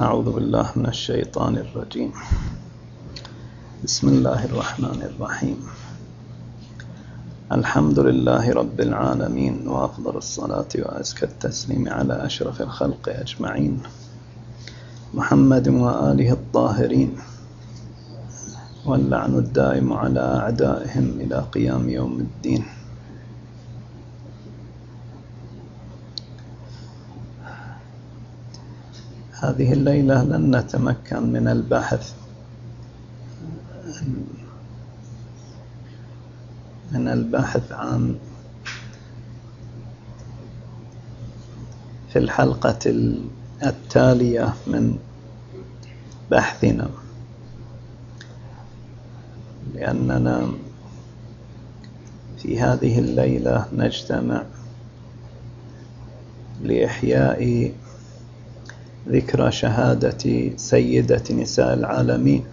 أعوذ بالله من الشيطان الرجيم. بسم الله الرحمن الرحيم. الحمد لله رب العالمين وأفضل الصلاة وأزكى التسليم على أشرف الخلق أجمعين. محمد وآله الطاهرين. واللعن الدائم على أعدائهم إلى قيام يوم الدين. هذه الليلة لن نتمكن من البحث من البحث عن في الحلقة التالية من بحثنا. لأننا في هذه الليلة نجتمع لإحياء ذكرى شهادة سيدة نساء العالمين.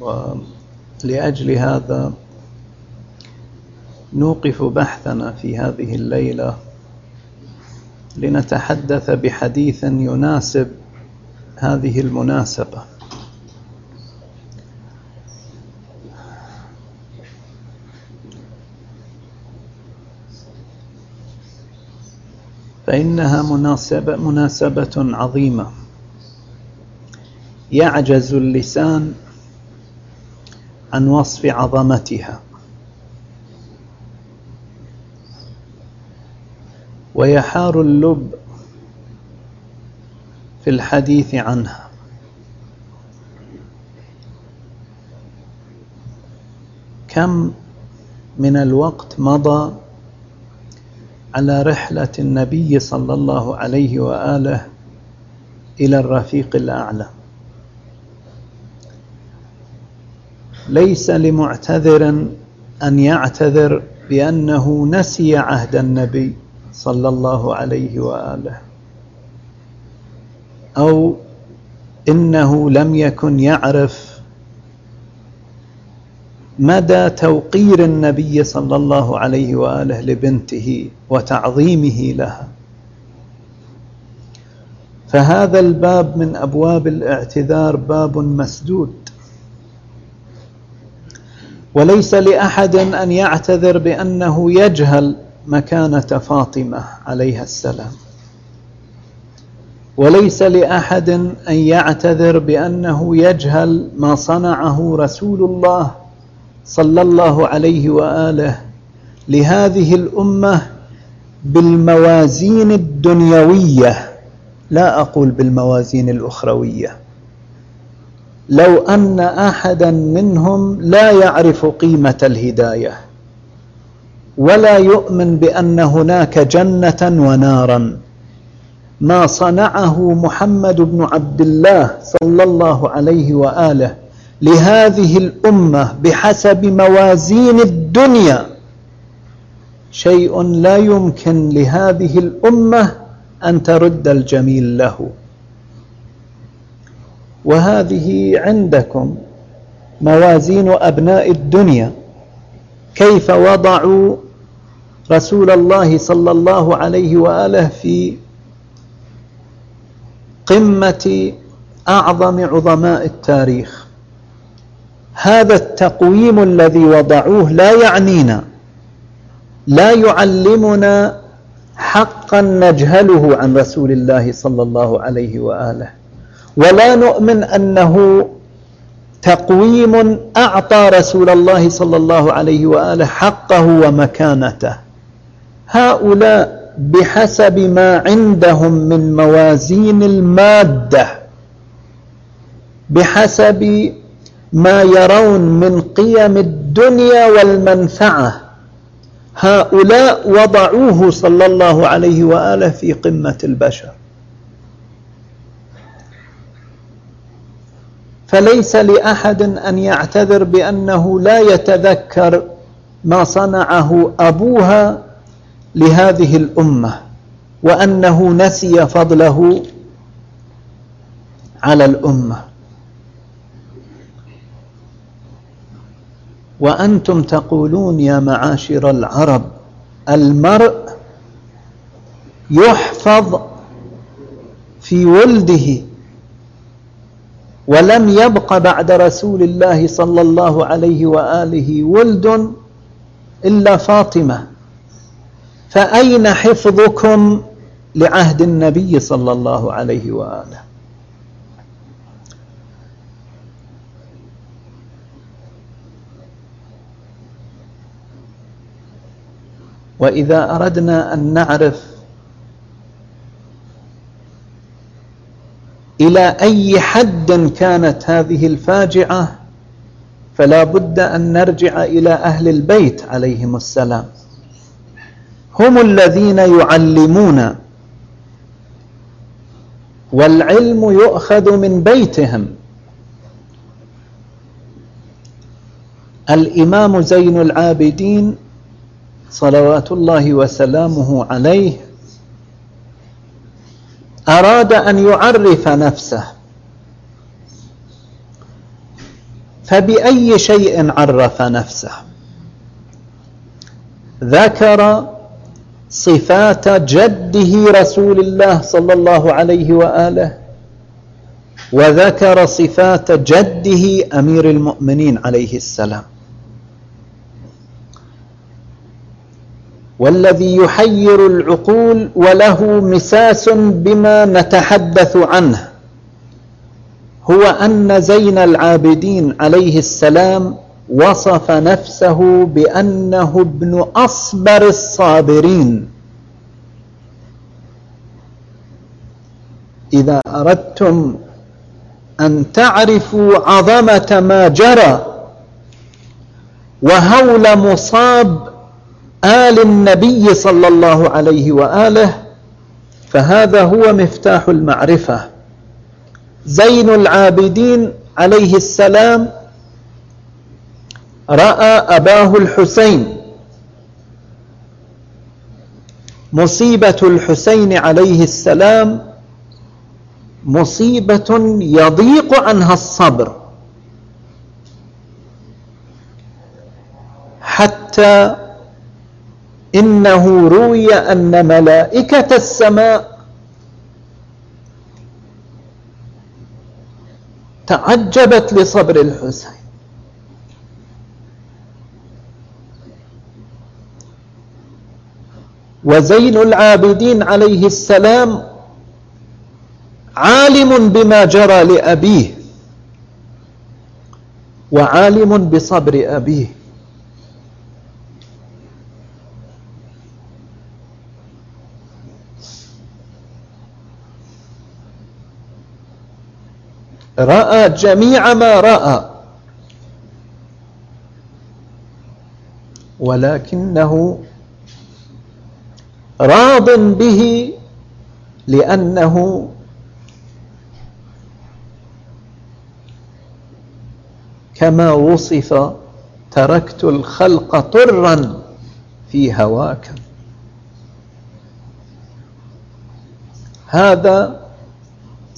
ولأجل هذا نوقف بحثنا في هذه الليلة لنتحدث بحديث يناسب هذه المناسبة. فإنها مناسبة, مناسبة عظيمة. يعجز اللسان عن وصف عظمتها. ويحار اللب في الحديث عنها. كم من الوقت مضى على رحلة النبي صلى الله عليه وآله إلى الرفيق الأعلى. ليس لمعتذر أن يعتذر بأنه نسي عهد النبي صلى الله عليه وآله أو إنه لم يكن يعرف مدى توقير النبي صلى الله عليه وآله لبنته وتعظيمه لها. فهذا الباب من أبواب الاعتذار باب مسدود. وليس لأحد أن يعتذر بأنه يجهل مكانة فاطمة عليها السلام. وليس لأحد أن يعتذر بأنه يجهل ما صنعه رسول الله صلى الله عليه وآله لهذه الأمة بالموازين الدنيوية. لا أقول بالموازين الأخروية. لو أن أحدا منهم لا يعرف قيمة الهداية ولا يؤمن بأن هناك جنة ونارا ما صنعه محمد بن عبد الله صلى الله عليه وآله لهذه الأمة بحسب موازين الدنيا. شيء لا يمكن لهذه الأمة أن ترد الجميل له. وهذه عندكم موازين أبناء الدنيا. كيف وضعوا رسول الله صلى الله عليه وآله في قمة أعظم عظماء التاريخ؟ هذا التقويم الذي وضعوه لا يعنينا لا يعلمنا حقا نجهله عن رسول الله صلى الله عليه وآله. ولا نؤمن أنه تقويم أعطى رسول الله صلى الله عليه وآله حقه ومكانته. هؤلاء بحسب ما عندهم من موازين المادة بحسب ما يرون من قيم الدنيا والمنفعة. هؤلاء وضعوه صلى الله عليه وآله في قمة البشر. فليس لأحد أن يعتذر بأنه لا يتذكر ما صنعه أبوها لهذه الأمة وأنه نسي فضله على الأمة. وأنتم تقولون يا معاشر العرب المرء يحفظ في ولده ولم يبق بعد رسول الله صلى الله عليه وآله ولد إلا فاطمة. فأين حفظكم لعهد النبي صلى الله عليه وآله؟ وإذا أردنا أن نعرف إلى أي حد كانت هذه الفاجعة فلا بد أن نرجع إلى أهل البيت عليهم السلام. هم الذين يعلمون والعلم يؤخذ من بيتهم. الإمام زين العابدين صلوات الله وسلامه عليه أراد أن يعرف نفسه. فبأي شيء عرف نفسه؟ ذكر صفات جده رسول الله صلى الله عليه وآله وذكر صفات جده أمير المؤمنين عليه السلام. والذي يحير العقول وله مساس بما نتحدث عنه هو أن زين العابدين عليه السلام وصف نفسه بأنه ابن أصبر الصابرين. إذا أردتم أن تعرفوا عظمة ما جرى وهول مصاب آل النبي صلى الله عليه وآله فهذا هو مفتاح المعرفة. زين العابدين عليه السلام رأى أباه الحسين. مصيبة الحسين عليه السلام مصيبة يضيق عنها الصبر. حتى إنه روي أن ملائكة السماء تعجبت لصبر الحسين. وزين العابدين عليه السلام عالم بما جرى لأبيه وعالم بصبر أبيه. رأى جميع ما رأى. ولكنه راض به لأنه كما وصف تركت الخلق طرا في هواك. هذا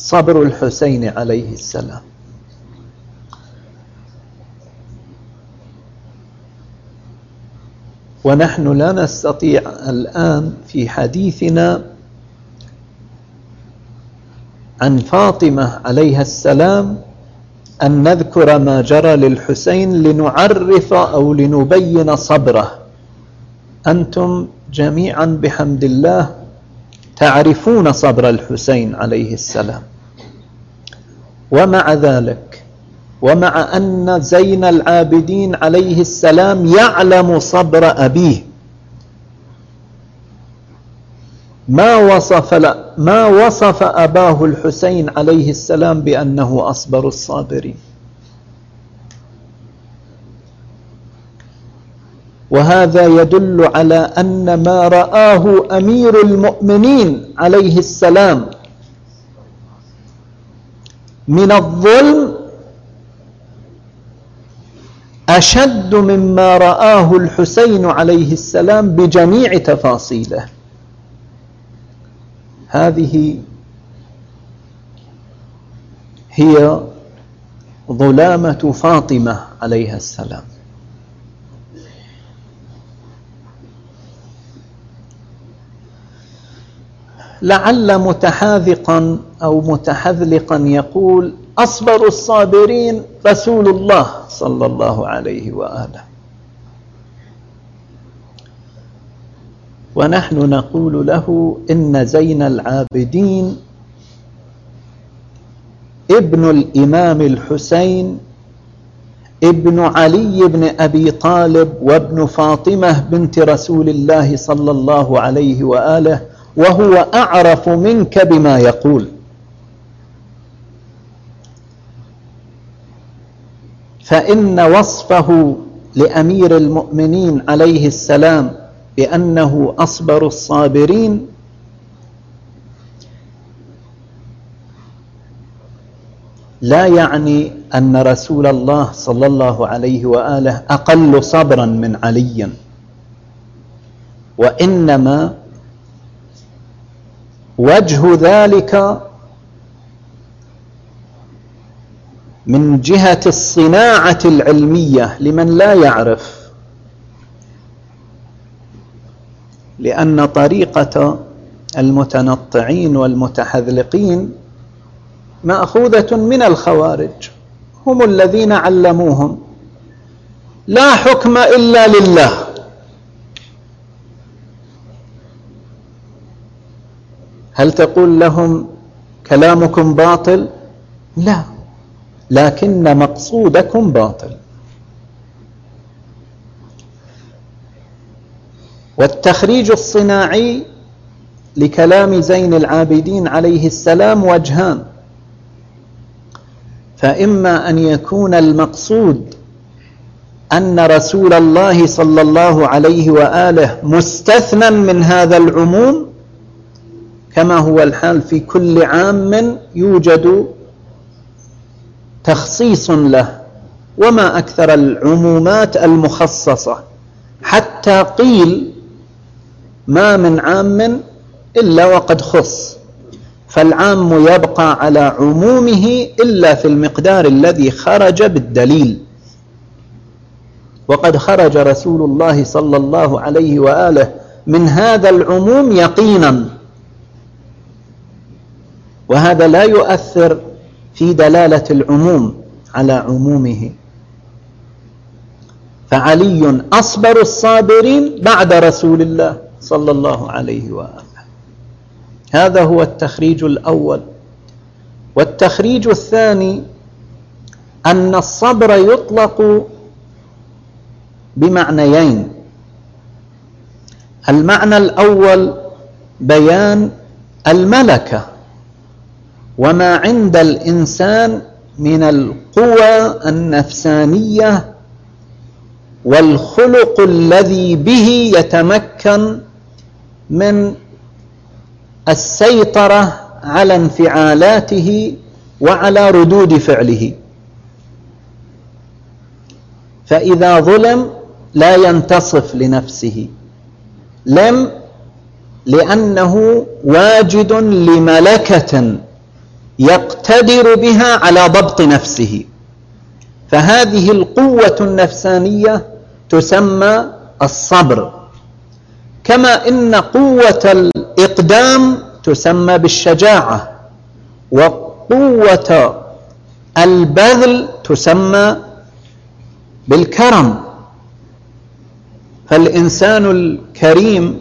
صبر الحسين عليه السلام. ونحن لا نستطيع الآن في حديثنا عن فاطمة عليها السلام أن نذكر ما جرى للحسين لنعرف أو لنبين صبره. أنتم جميعا بحمد الله تعرفون صبر الحسين عليه السلام. ومع ذلك ومع أن زين العابدين عليه السلام يعلم صبر أبيه ما وصف ما وصف أباه الحسين عليه السلام بأنه أصبر الصابرين. وهذا يدل على أن ما رآه أمير المؤمنين عليه السلام من الظلم أشد مما رآه الحسين عليه السلام بجميع تفاصيله. هذه هي ظلامة فاطمة عليها السلام. لعل متحاذقا أو متحذلقا يقول أصبر الصابرين رسول الله صلى الله عليه وآله. ونحن نقول له إن زين العابدين ابن الإمام الحسين ابن علي بن أبي طالب وابن فاطمة بنت رسول الله صلى الله عليه وآله وهو أعرف منك بما يقول. فإن وصفه لأمير المؤمنين عليه السلام بأنه أصبر الصابرين لا يعني أن رسول الله صلى الله عليه وآله أقل صبرا من علي وإنما وجه ذلك من جهة الصناعة العلمية لمن لا يعرف. لأن طريقة المتنطعين والمتحذلقين مأخوذة من الخوارج هم الذين علموهم. لا حكم إلا لله. هل تقول لهم كلامكم باطل؟ لا لكن مقصودكم باطل. والتخريج الصناعي لكلام زين العابدين عليه السلام وجهان. فإما أن يكون المقصود أن رسول الله صلى الله عليه وآله مستثنى من هذا العموم كما هو الحال في كل عام يوجد تخصيص له وما أكثر العمومات المخصصة. حتى قيل ما من عام إلا وقد خص. فالعام يبقى على عمومه إلا في المقدار الذي خرج بالدليل. وقد خرج رسول الله صلى الله عليه وآله من هذا العموم يقينا. وهذا لا يؤثر في دلالة العموم على عمومه. فعلي أصبر الصابرين بعد رسول الله صلى الله عليه وآله. هذا هو التخريج الأول. والتخريج الثاني أن الصبر يطلق بمعنيين. المعنى الأول بيان الملكة. وما عند الإنسان من القوى النفسانية والخلق الذي به يتمكن من السيطرة على انفعالاته وعلى ردود فعله. فإذا ظلم لا ينتصف لنفسه. لم لأنه واجد لملكة يقتدر بها على ضبط نفسه. فهذه القوة النفسانية تسمى الصبر. كما إن قوة الإقدام تسمى بالشجاعة وقوة البذل تسمى بالكرم. فالإنسان الكريم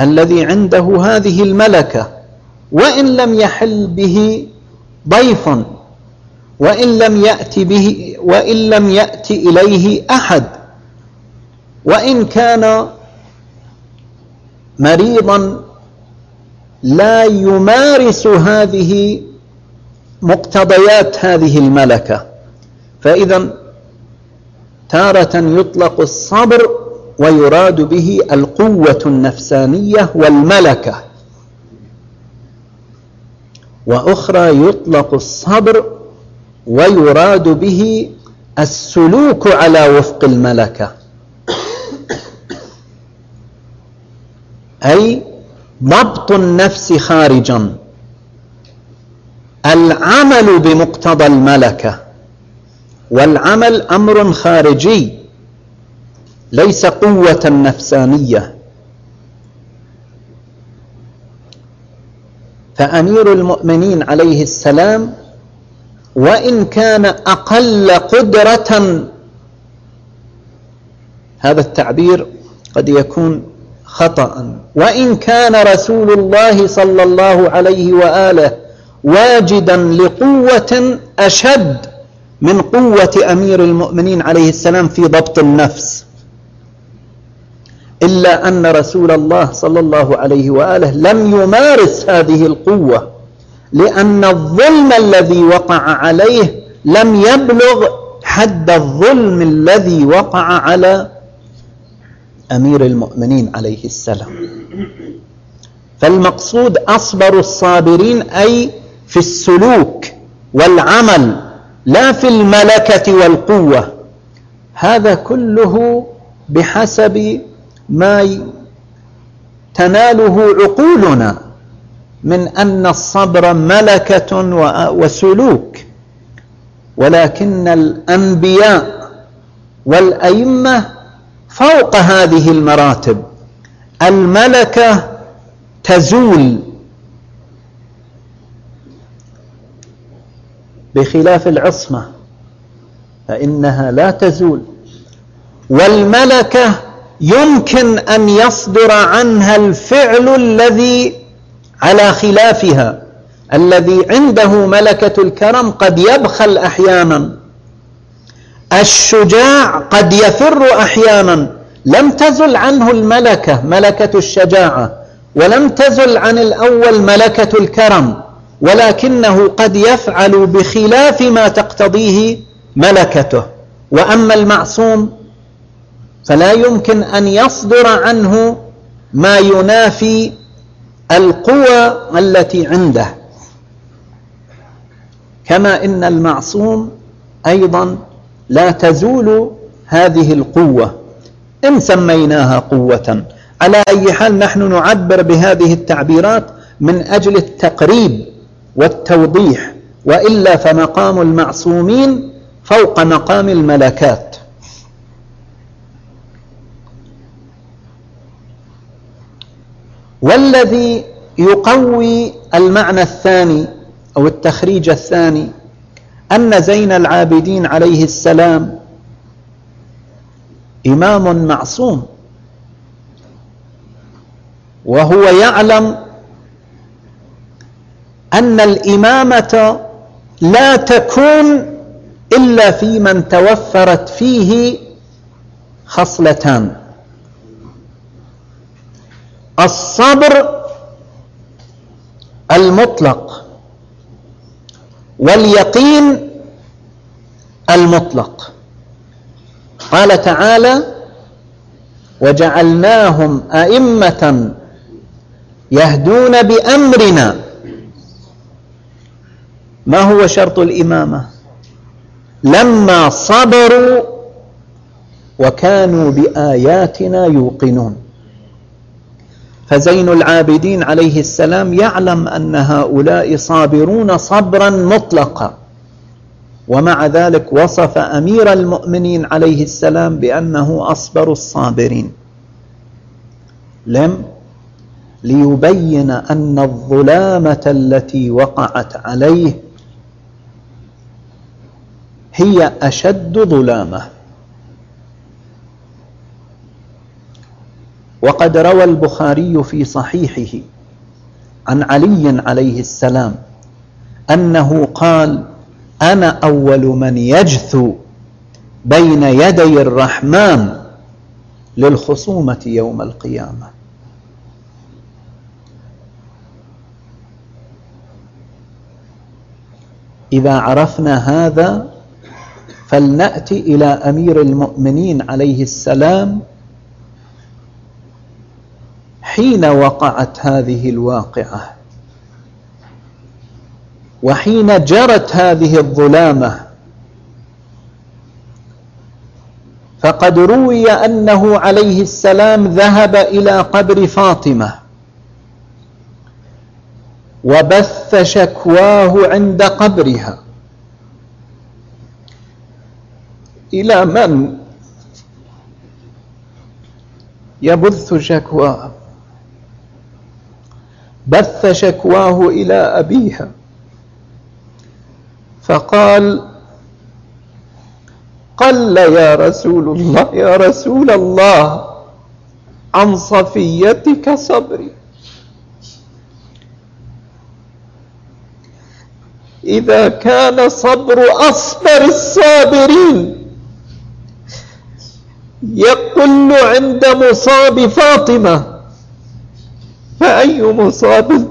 الذي عنده هذه الملكة وإن لم يحل به ضيف وإن لم يأتي به وإن لم يأتي إليه أحد. وإن كان مريضا لا يمارس هذه مقتضيات هذه الملكة. فإذا تارة يطلق الصبر ويراد به القوة النفسانية والملكة. وأخرى يطلق الصبر ويراد به السلوك على وفق الملكة. أي ضبط النفس خارجا. العمل بمقتضى الملكة. والعمل أمر خارجي. ليس قوة نفسانية. فأمير المؤمنين عليه السلام وإن كان أقل قدرة هذا التعبير قد يكون خطأ. وإن كان رسول الله صلى الله عليه وآله واجدا لقوة أشد من قوة أمير المؤمنين عليه السلام في ضبط النفس. إلا أن رسول الله صلى الله عليه وآله لم يمارس هذه القوة لأن الظلم الذي وقع عليه لم يبلغ حد الظلم الذي وقع على أمير المؤمنين عليه السلام. فالمقصود أصبر الصابرين أي في السلوك والعمل لا في الملكة والقوة. هذا كله بحسب ما تناله عقولنا من أن الصبر ملكة وسلوك ولكن الأنبياء والأئمة فوق هذه المراتب. الملكة تزول. بخلاف العصمة فإنها لا تزول. والملكة يمكن أن يصدر عنها الفعل الذي على خلافها الذي عنده ملكة الكرم قد يبخل أحيانا. الشجاع قد يفر أحيانا. لم تزل عنه الملكة ملكة الشجاعة ولم تزل عن الأول ملكة الكرم ولكنه قد يفعل بخلاف ما تقتضيه ملكته. وأما المعصوم فلا يمكن أن يصدر عنه ما ينافي القوى التي عنده. كما إن المعصوم أيضا لا تزول هذه القوة. إن سميناها قوة. على أي حال نحن نعبر بهذه التعبيرات من أجل التقريب والتوضيح وإلا فمقام المعصومين فوق مقام الملكات. والذي يقوي المعنى الثاني أو التخريج الثاني أن زين العابدين عليه السلام إمام معصوم وهو يعلم أن الإمامة لا تكون إلا في من توفرت فيه خصلتان. الصبر المطلق واليقين المطلق. قال تعالى وجعلناهم أئمة يهدون بأمرنا. ما هو شرط الإمامة؟ لما صبروا وكانوا بآياتنا يوقنون. فزين العابدين عليه السلام يعلم أن هؤلاء صابرون صبرا مطلقا. ومع ذلك وصف أمير المؤمنين عليه السلام بأنه أصبر الصابرين. لم ليبين أن الظلامة التي وقعت عليه هي أشد ظلامة. وقد روى البخاري في صحيحه عن علي عليه السلام أنه قال أنا أول من يجثو بين يدي الرحمن للخصومة يوم القيامة. إذا عرفنا هذا فلنأتي إلى أمير المؤمنين عليه السلام حين وقعت هذه الواقعة وحين جرت هذه الظلامة فقد روي أنه عليه السلام ذهب إلى قبر فاطمة وبث شكواه عند قبرها. إلى من يبث شكواه؟ بث شكواه إلى أبيها. فقال قل يا رسول الله يا رسول الله عن صفيتك صبري. إذا كان صبر أصبر الصابرين يقل عند مصاب فاطمة. فأي مصاب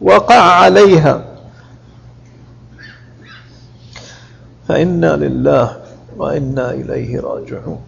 وقع عليها؟ فإنا لله وإنا إليه راجعون.